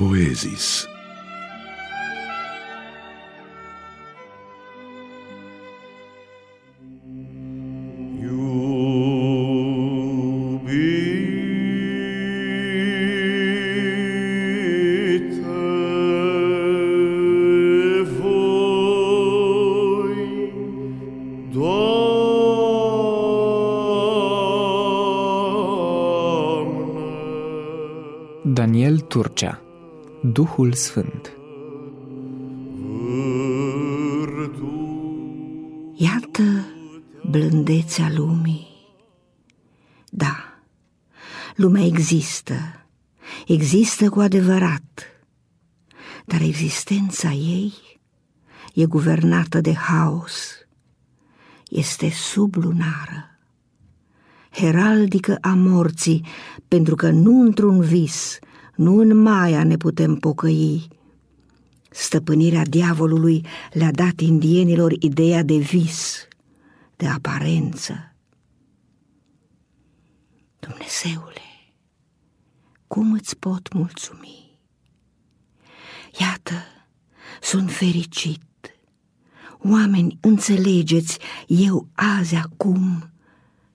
Poezis. Daniel Turcea Duhul Sfânt. Iată blândețea lumii. Da, lumea există, există cu adevărat, dar existența ei e guvernată de haos, este sublunară, heraldică a morții, pentru că nu într-un vis, nu în Maia ne putem pocăi. Stăpânirea diavolului le-a dat indienilor ideea de vis, de aparență. Dumnezeule, cum îți pot mulțumi? Iată, sunt fericit. Oameni, înțelegeți, eu azi acum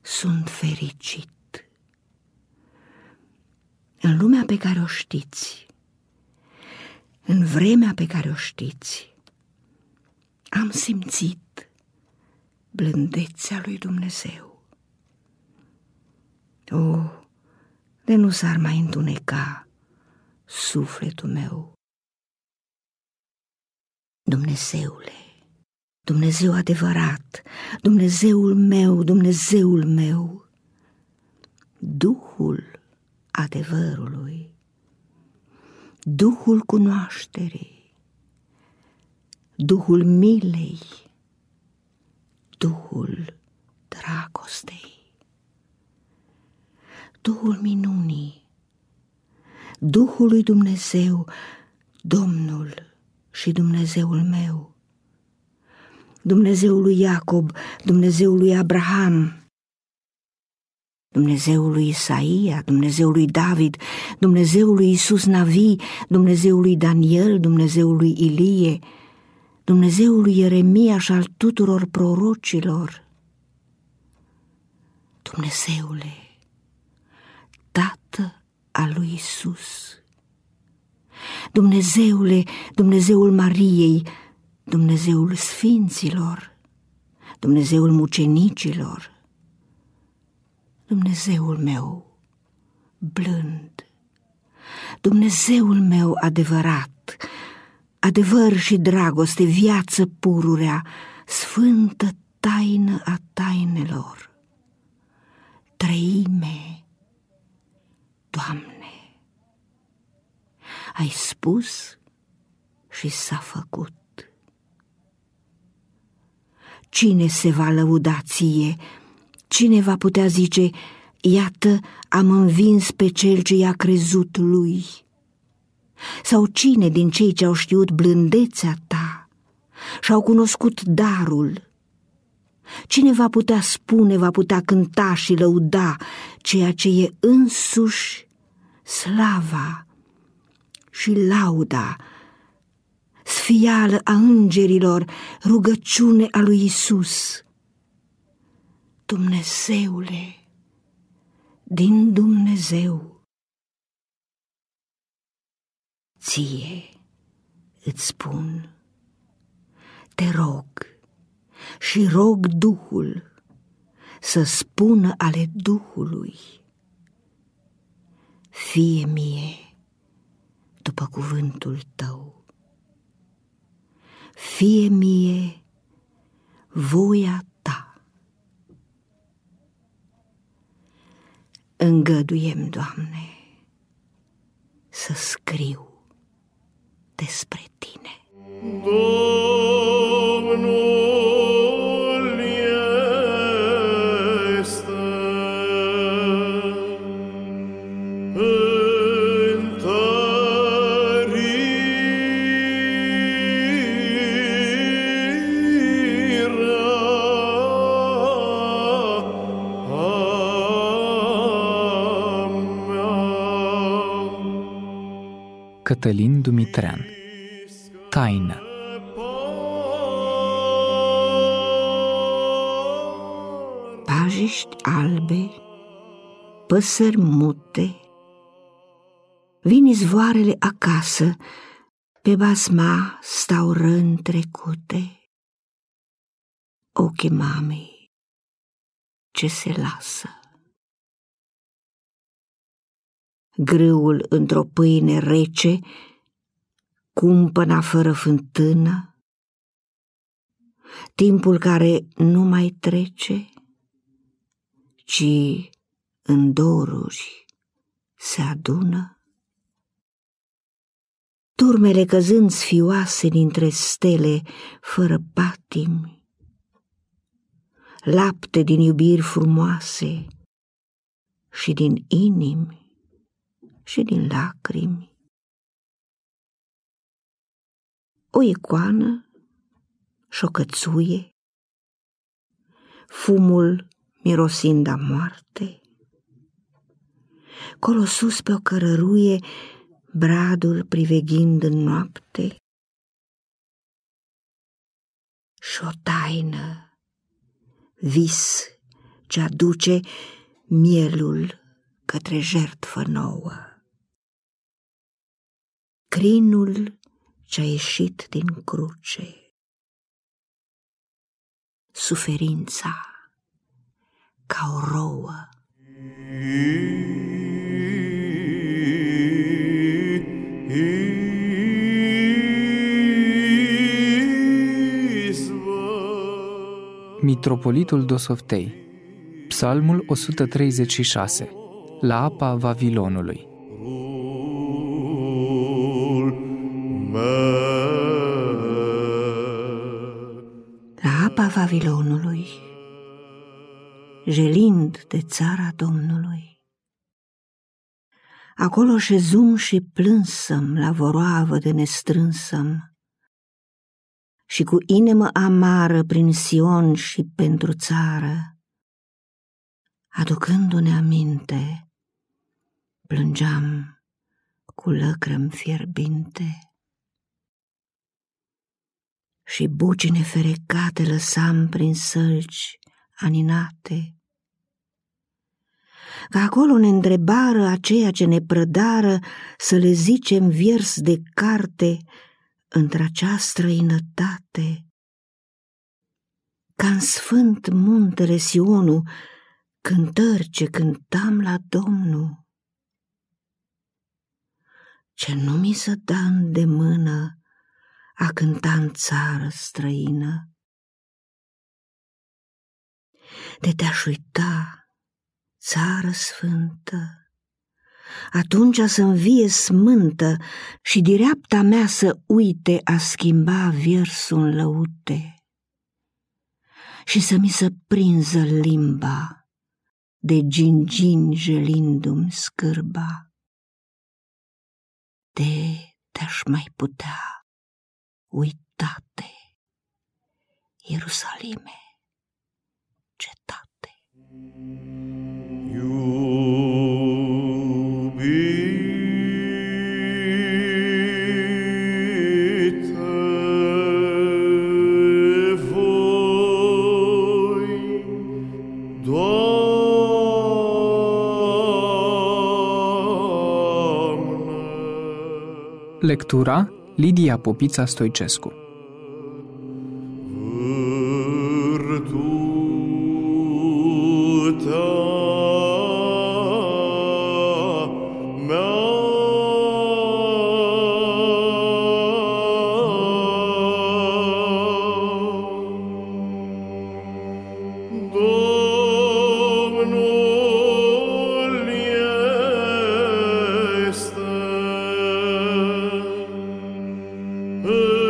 sunt fericit. În lumea pe care o știți, în vremea pe care o știți, am simțit blândețea lui Dumnezeu. O, de nu s-ar mai întuneca sufletul meu. Dumnezeule, Dumnezeu adevărat, Dumnezeul meu, Dumnezeul meu, Duhul adevărului, Duhul cunoașterii, Duhul milei, Duhul dragostei, Duhul minunii, Duhul lui Dumnezeu, Domnul și Dumnezeul meu, Dumnezeul lui Iacob, Dumnezeul lui Abraham, Dumnezeul lui Isaia, Dumnezeul lui David, Dumnezeul lui Isus Navi, Dumnezeul lui Daniel, Dumnezeul lui Ilie, Dumnezeul lui Ieremia și al tuturor prorocilor. Dumnezeule, Tată al lui Isus. Dumnezeule, Dumnezeul Mariei, Dumnezeul Sfinților, Dumnezeul mucenicilor, Dumnezeul meu blând, Dumnezeul meu adevărat, adevăr și dragoste, viață pururea, sfântă taină a tainelor, trăime, Doamne, ai spus și s-a făcut. Cine se va lăuda ție Cine va putea zice, iată, am învins pe cel ce i-a crezut lui? Sau cine din cei ce au știut blândețea ta și-au cunoscut darul? Cine va putea spune, va putea cânta și lăuda ceea ce e însuși slava și lauda, sfială a îngerilor, rugăciune a lui Isus? Dumnezeule, din Dumnezeu. Ție îți spun, te rog și rog Duhul să spună ale Duhului. Fie mie după cuvântul tău. Fie mie voia Îngăduiem, Doamne, să scriu despre Cătălin Dumitrean Taină Pajiști albe, păsări mute, Vin izvoarele acasă, pe basma stau răni trecute. Ochii mamei ce se lasă. Grâul într-o pâine rece, cumpăna fără fântână, timpul care nu mai trece, ci în doruri se adună. Turmele căzând sfioase dintre stele fără patimi, lapte din iubiri frumoase și din inimi și din lacrimi. O icoană și o cățuie, fumul mirosind a moarte, colo sus pe o cărăruie, bradul priveghind în noapte, și o taină, vis ce aduce mielul către jertfă nouă. Crinul ce-a ieșit din cruce, suferința ca o rouă. Mitropolitul Dosoftei. Psalmul 136 La apa Vavilonului Vavilonului Jelind de țara Domnului Acolo șezum și plânsăm la voroavă de nestrânsăm și cu inimă amară prin Sion și pentru țară. Aducându-ne aminte, plângeam cu lăcrăm fierbinte. Și bucine ferecate lăsam prin sălci aninate. Că acolo ne întrebară aceea ce ne prădară să le zicem viers de carte, într-acea străinătate. Ca în sfânt muntele Sionu, cântări ce cântam la Domnul. Ce nu mi se da de mână a cânta în țară străină. De te-aș uita, țară sfântă, atunci să învie smântă și direapta mea să uite a schimba versul lăute și să mi se prinză limba de gingin gelindu-mi scârba. De te-aș mai putea uitate, Ierusalime, cetate. Lectura Lidia Popița Stoicescu. Virtutea mea Mm.